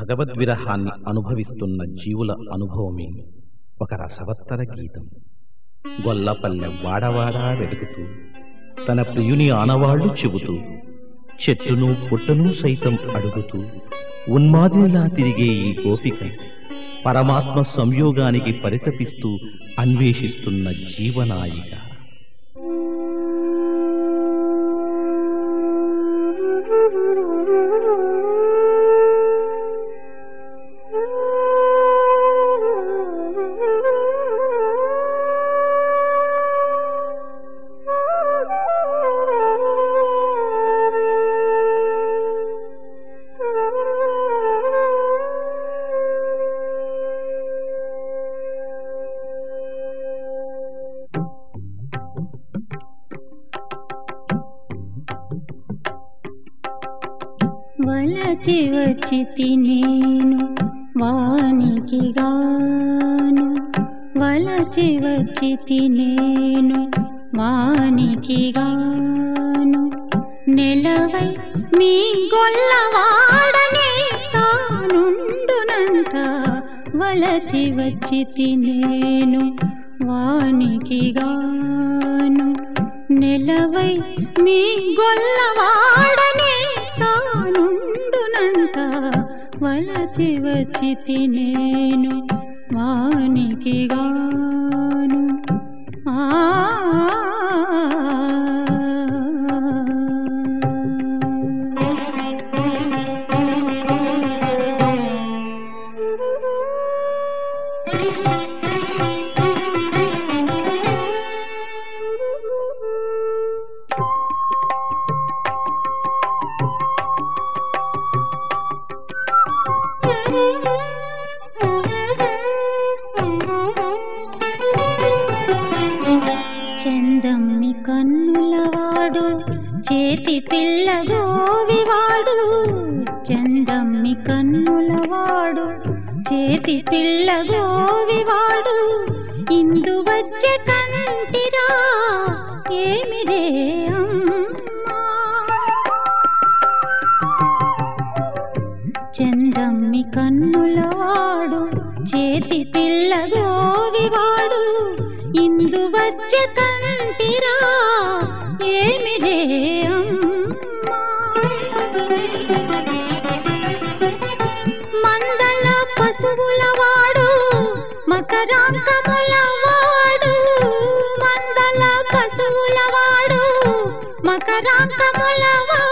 భగవద్విరహాన్ని అనుభవిస్తున్న జీవుల అనుభవమే ఒక రసవత్తర గీతం. గొల్లపల్లె వాడవాడా వెతుకుతూ తన ప్రియుని ఆనవాళ్ళు చెబుతూ చెట్టును పుట్టను సైతం అడుగుతూ ఉన్మాదిలా తిరిగే ఈ గోపిక పరమాత్మ సంయోగానికి పరితపిస్తూ అన్వేషిస్తున్న జీవనాయిక. వలచి వచ్చి తినేను వానికి గాను వలచి వచ్చి తినేను వానికి గాను నెలవై మీ గొల్లవాడని తానుండునంట వలచి వచ్చి తినేను వానికి గాను నెలవై మీ గొల్లవాడ వలచి వచ్చి నేను వానికి గాను చందమ్మి కన్నులవాడు చేతి పిల్ల గోవివాడు చందమ్మి కన్నులవాడు చేతి పిల్ల గోవివాడు ఇందు వచ్చే కంటిరా ఏమిరే అమ్మా. చందమ్మి కన్నులవాడు చేతి పిల్ల గోవివాడు ఇందు వచ్చ కంటిరా ఏమిరే అమ్మా? మందల పశువుల వాడు మకరాంకముల వాడు. మందల పశువుల వాడు మకరాంకముల వాడు.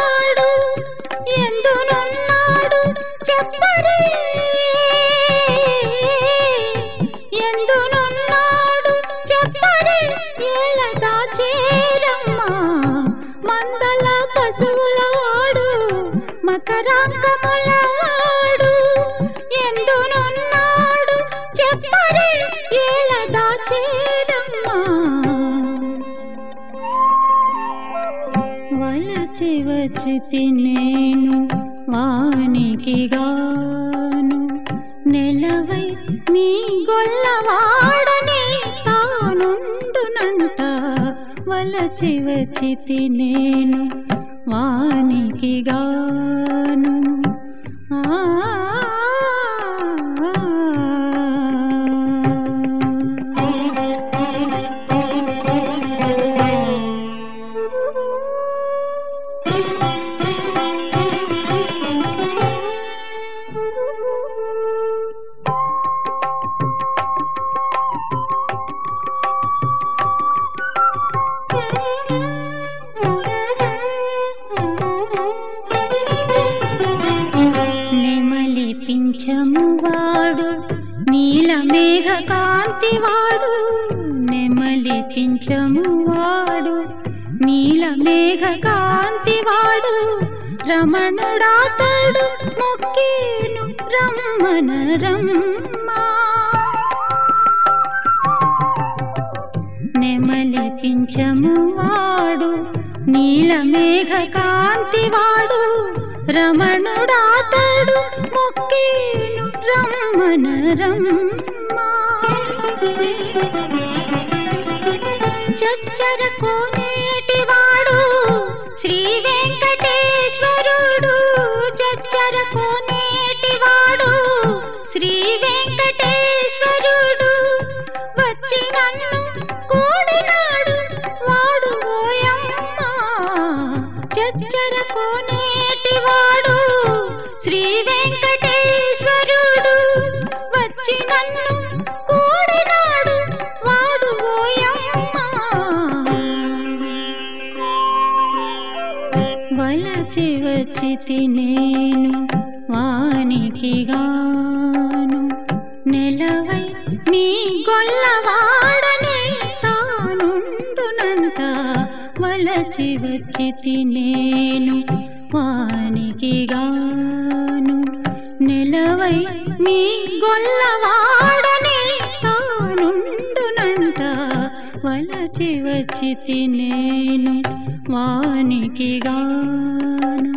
మకరాంకముల ఎందునున్నాడు? చెప్పరే ఏలదా చేరమ్మా. వలచి వచ్చి నేను వానికి గాను నెలవై నీ గొల్లవాడని తానుండునంట. వలచి వచ్చి తినేను పింఛమువాడు పింఛము నీల మేఘ కాంతివాడు నెమలి పింఛమువాడు నీల మేఘ కాంతి రమణుడాతడు మొక్కేను రమ్మన రమ్మా. నెమలి పింఛమువాడు నీల మేఘ రమణుడాతడు మొక్కేను రమణ రమ్మా. చచ్చర కోనేటివాడు శ్రీ వెంకటేశ్వరుడు. చచ్చర కోనేటివాడు శ్రీ వెంకటే శ్రీ వెంకటేశ్వరుడు వచ్చి నన్ను కూడినాడు. వాడు ఓయమ్మ. వలచి వచ్చి తినేను వానికి గాను. నెలవై నీ గొల్లవాడని తానుండునంత వలచి వచ్చి తినేను వానికి గాను. గొల్లవై నీ గొల్లవాడనే తానుండునంట. వలచి వచ్చి నేను వానికి గాను